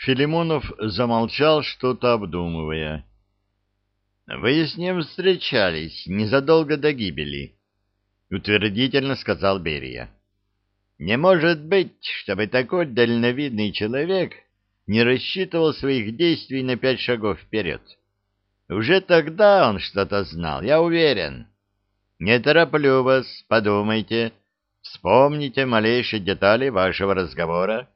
Филимонов замолчал, что-то обдумывая. «Вы с ним встречались незадолго до гибели», — утвердительно сказал Берия. «Не может быть, чтобы такой дальновидный человек не рассчитывал своих действий на пять шагов вперед. Уже тогда он что-то знал, я уверен. Не тороплю вас, подумайте, вспомните малейшие детали вашего разговора».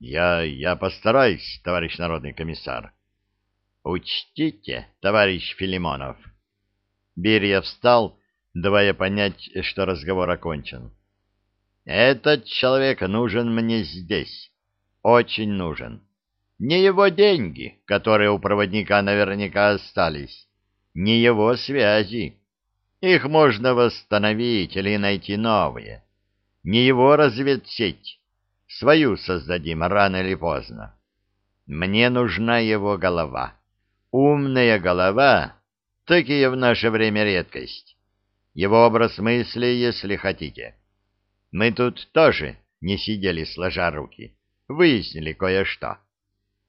«Я... я постараюсь, товарищ народный комиссар». Учтите, товарищ Филимонов. Берия встал, давая понять, что разговор окончен. Этот человек нужен мне здесь. Очень нужен. Не его деньги, которые у проводника наверняка остались, не его связи. Их можно восстановить или найти новые. Не его разведсеть. Свою создадим рано или поздно. Мне нужна его голова. Умная голова — такие в наше время редкость. Его образ мысли, если хотите. Мы тут тоже не сидели сложа руки, выяснили кое-что.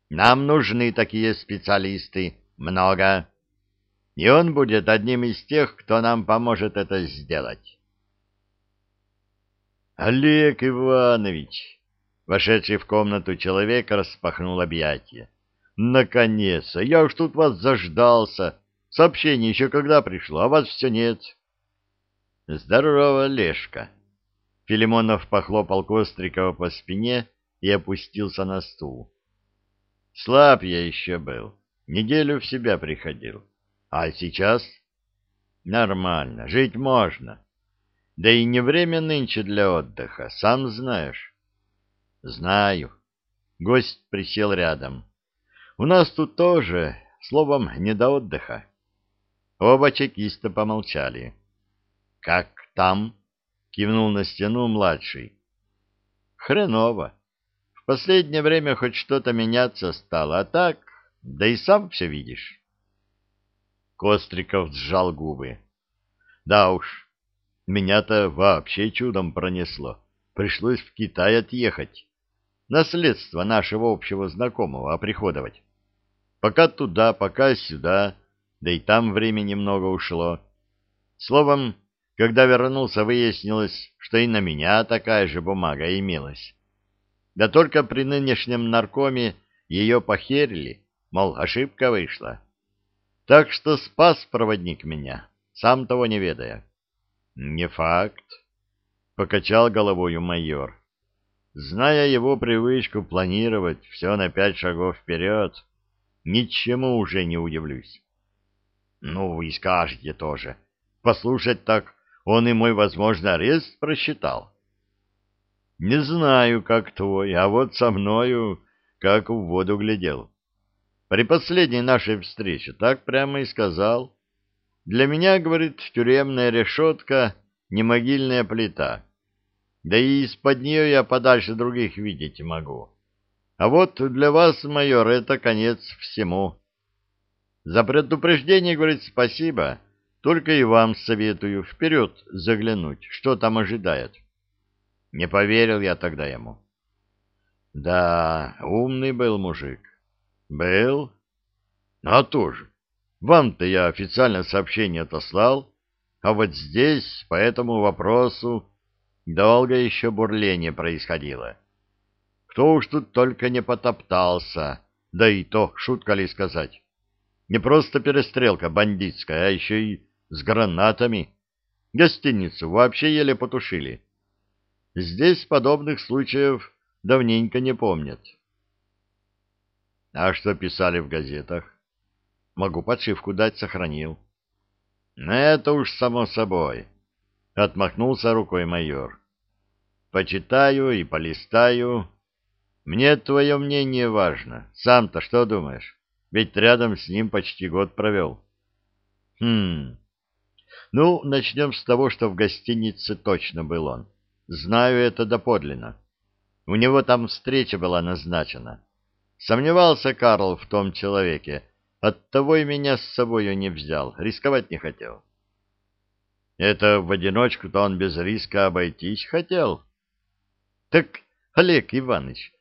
Нам нужны такие специалисты, много. И он будет одним из тех, кто нам поможет это сделать. Олег Иванович, вошедший в комнату человек, распахнул объятия. Наконец-то! Я уж тут вас заждался. Сообщение еще когда пришло, а вас все нет. Здорово, Лешка. Филимонов похлопал Кострикова по спине и опустился на стул. Слаб я еще был. Неделю в себя приходил. А сейчас? Нормально, жить можно. Да и не время нынче для отдыха, сам знаешь. Знаю. Гость присел рядом. У нас тут тоже, словом, не до отдыха. Оба чекиста помолчали. — Как там? — кивнул на стену младший. — Хреново. В последнее время хоть что-то меняться стало, а так, да и сам все видишь. Костриков сжал губы. — Да уж, меня-то вообще чудом пронесло. Пришлось в Китай отъехать. Наследство нашего общего знакомого оприходовать. Пока туда, пока сюда, да и там времени много ушло. Словом, когда вернулся, выяснилось, что и на меня такая же бумага имелась. Да только при нынешнем наркоме ее похерили, мол, ошибка вышла. Так что спас проводник меня, сам того не ведая. — Не факт, — покачал головою майор. Зная его привычку планировать все на пять шагов вперед, — ничему уже не удивлюсь. Ну, вы скажете тоже. Послушать так, он и мой, возможно, арест просчитал. Не знаю, как твой, а вот со мною, как в воду глядел. При последней нашей встрече так прямо и сказал. Для меня, говорит, тюремная решетка — не могильная плита. Да и из-под нее я подальше других видеть могу. А вот для вас, майор, это конец всему. За предупреждение, говорит, спасибо. Только и вам советую вперед заглянуть, что там ожидает. Не поверил я тогда ему. Да, умный был мужик. Был? А тоже. Вам-то я официально сообщение отослал, а вот здесь по этому вопросу долго еще бурление происходило. Кто уж тут только не потоптался, да и то, шутка ли сказать. Не просто перестрелка бандитская, а еще и с гранатами. Гостиницу вообще еле потушили. Здесь подобных случаев давненько не помнят. А что писали в газетах? Могу подшивку дать, сохранил. Это уж само собой. Отмахнулся рукой майор. Почитаю и полистаю, мне твое мнение важно. Сам-то что думаешь? Ведь рядом с ним почти год провел. Хм. Ну, начнем с того, что в гостинице точно был он. Знаю это доподлинно. У него там встреча была назначена. Сомневался Карл в том человеке. Оттого и меня с собою не взял. Рисковать не хотел. Это в одиночку-то он без риска обойтись хотел. Так, Олег Иванович,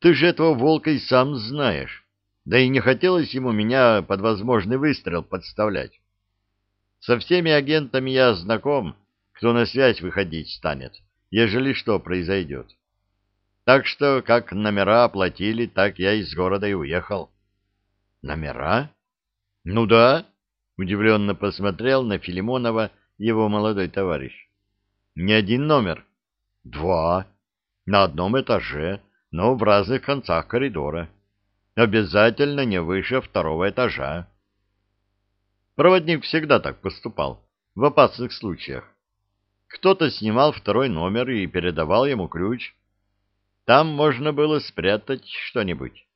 Ты же этого волка и сам знаешь. Да и не хотелось ему меня под возможный выстрел подставлять. Со всеми агентами я знаком, кто на связь выходить станет, ежели что произойдет. Так что, как номера оплатили, так я из города и уехал. Номера? Ну да, удивленно посмотрел на Филимонова его молодой товарищ. Не один номер. Два. На одном этаже, но в разных концах коридора. Обязательно не выше второго этажа. Проводник всегда так поступал, в опасных случаях. Кто-то снимал второй номер и передавал ему ключ. Там можно было спрятать что-нибудь.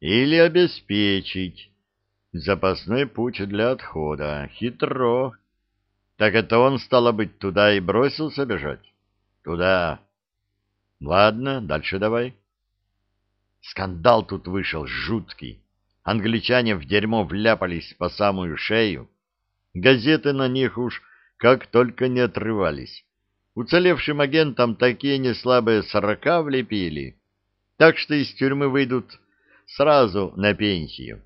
Или обеспечить запасной путь для отхода. Хитро. Так это он, стало быть, туда и бросился бежать? Туда. Ладно, дальше давай. Скандал тут вышел жуткий. Англичане в дерьмо вляпались по самую шею. Газеты на них уж как только не отрывались. Уцелевшим агентам такие неслабые сорока влепили, так что из тюрьмы выйдут сразу на пенсию.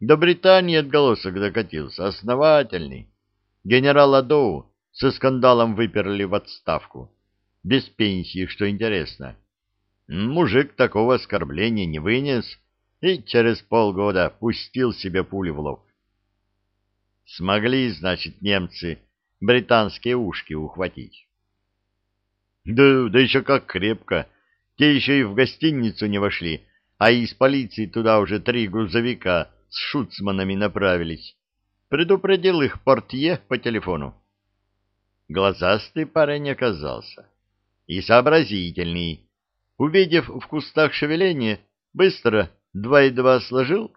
До Британии отголосок докатился, основательный. Генерала Доу со скандалом выперли в отставку. Без пенсии, что интересно. Мужик такого оскорбления не вынес и через полгода пустил себе пули в лоб. Смогли, значит, немцы британские ушки ухватить. Да, да еще как крепко. Те еще и в гостиницу не вошли, а из полиции туда уже три грузовика с шуцманами направились. Предупредил их портье по телефону. Глазастый парень оказался. И сообразительный. Увидев в кустах шевеление, быстро два и два сложил,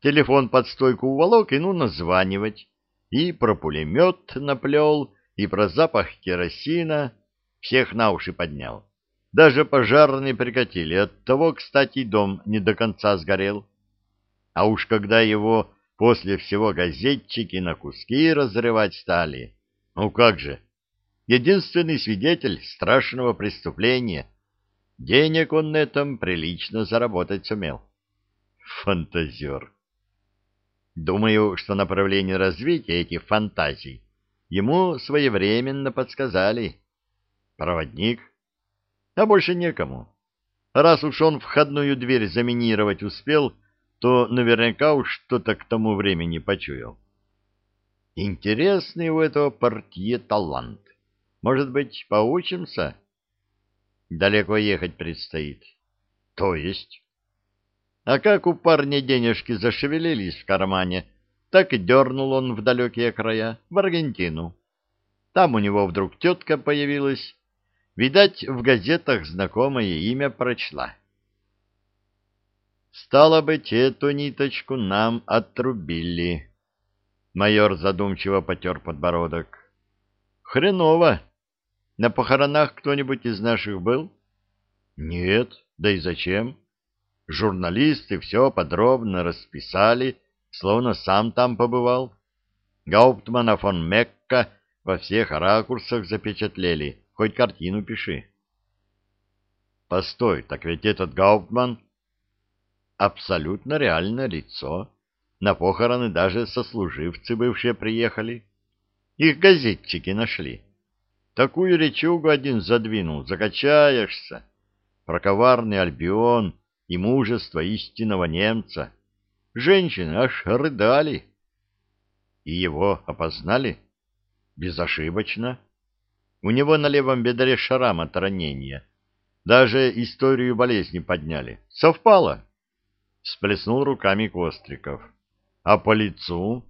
телефон под стойку уволок и ну названивать. И про пулемет наплел, и про запах керосина. Всех на уши поднял. Даже пожарные прикатили. От того, кстати, дом не до конца сгорел. А уж когда его после всего газетчики на куски разрывать стали, ну как же, единственный свидетель страшного преступления. Денег он на этом прилично заработать сумел. Фантазер. Думаю, что направление развития этих фантазий ему своевременно подсказали. Проводник. А больше некому. Раз уж он входную дверь заминировать успел, то наверняка уж что-то к тому времени почуял. Интересный у этого партии талант. Может быть, поучимся? Далеко ехать предстоит. То есть? А как у парня денежки зашевелились в кармане, так и дернул он в далекие края, в Аргентину. Там у него вдруг тетка появилась. Видать, в газетах знакомое имя прочла. Стало быть, эту ниточку нам отрубили. Майор задумчиво потер подбородок. Хреново. На похоронах кто-нибудь из наших был? Нет, да и зачем? Журналисты все подробно расписали, словно сам там побывал. Гауптмана фон Мекка во всех ракурсах запечатлели, хоть картину пиши. Постой, так ведь этот Гауптман абсолютно реальное лицо. На похороны даже сослуживцы бывшие приехали. Их газетчики нашли. Такую речугу один задвинул, закачаешься. Про коварный Альбион и мужество истинного немца. Женщины аж рыдали. И его опознали? Безошибочно. У него на левом бедре шрам от ранения. Даже историю болезни подняли. Совпало. Сплеснул руками Костриков. А по лицу?